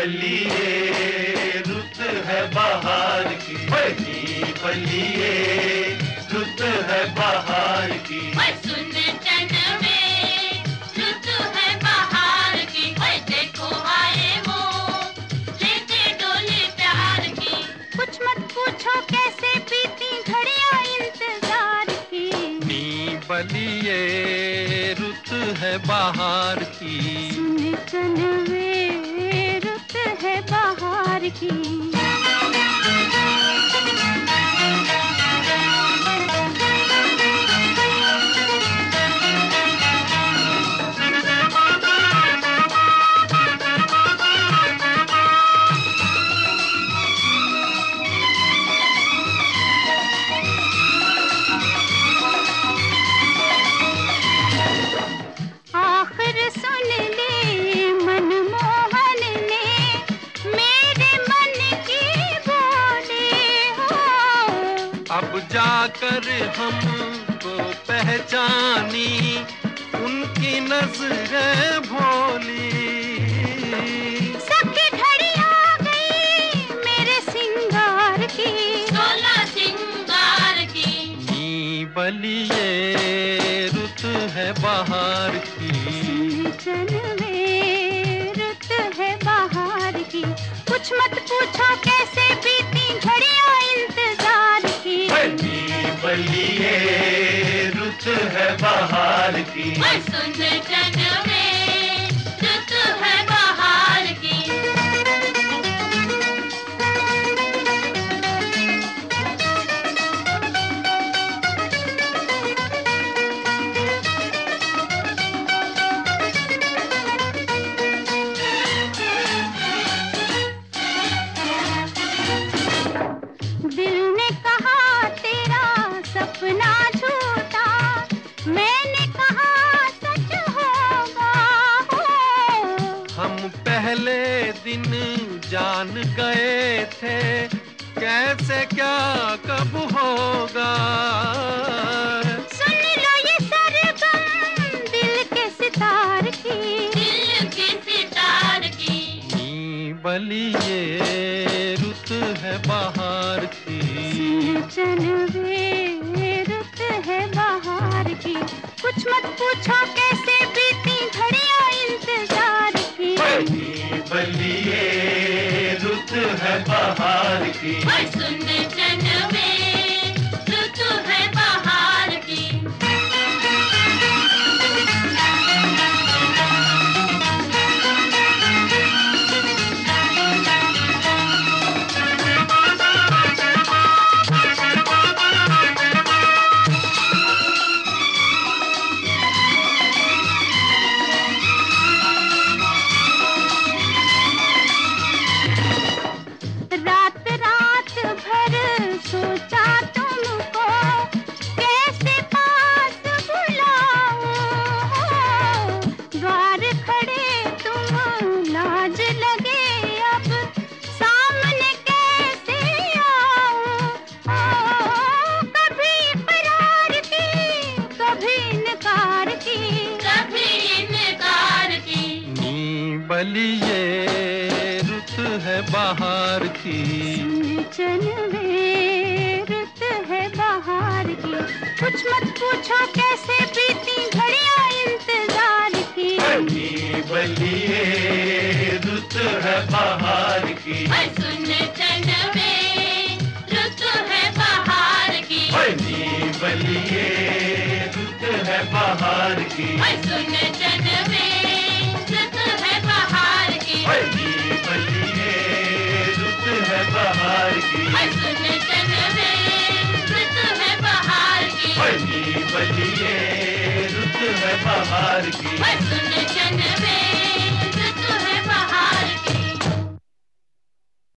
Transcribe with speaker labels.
Speaker 1: बलिए रुत है बाहर की। नी बलिए रुत है बाहर की।
Speaker 2: सुन चन में रुत है बाहर की। देखो आए वो लेके डोली प्यार की।
Speaker 3: कुछ मत पूछो कैसे बीती घड़ियाँ इंतज़ार की।
Speaker 4: नी बलिए रुत है बाहर की।
Speaker 3: सुन चनवे रुत है बाहर की।
Speaker 4: जाकर हमको पहचानी उनकी नज़रें भोली।
Speaker 3: सबकी घड़ी आ गई मेरे सिंगार की।
Speaker 2: सोलह सिंगार की।
Speaker 4: नी बलिए रुत है बाहर की।
Speaker 3: रुत है बाहर की। कुछ मत पूछो कैसे बीती
Speaker 2: सुन
Speaker 4: दिन जान गए थे कैसे क्या कब होगा?
Speaker 3: सुन लो ये सरगम दिल के सितार की।
Speaker 2: दिल की सितार की।
Speaker 4: नी बलिए रुत है बाहर की।
Speaker 3: चनवे रुत है बाहर की। कुछ मत पूछो
Speaker 1: बाहर की।
Speaker 2: सुन चन रुत है बाहर की।
Speaker 3: चनवे रुत है बाहर की। कुछ मत पूछो कैसे बीती घड़ियाँ इंतज़ार की।
Speaker 1: बलिए रुत है बाहर की।
Speaker 2: सुन में रुत है बाहर की।
Speaker 1: बलिए रुत है बाहर की।
Speaker 2: सुन चन में
Speaker 1: बलिए रुत है बहार की।
Speaker 2: सुन चन में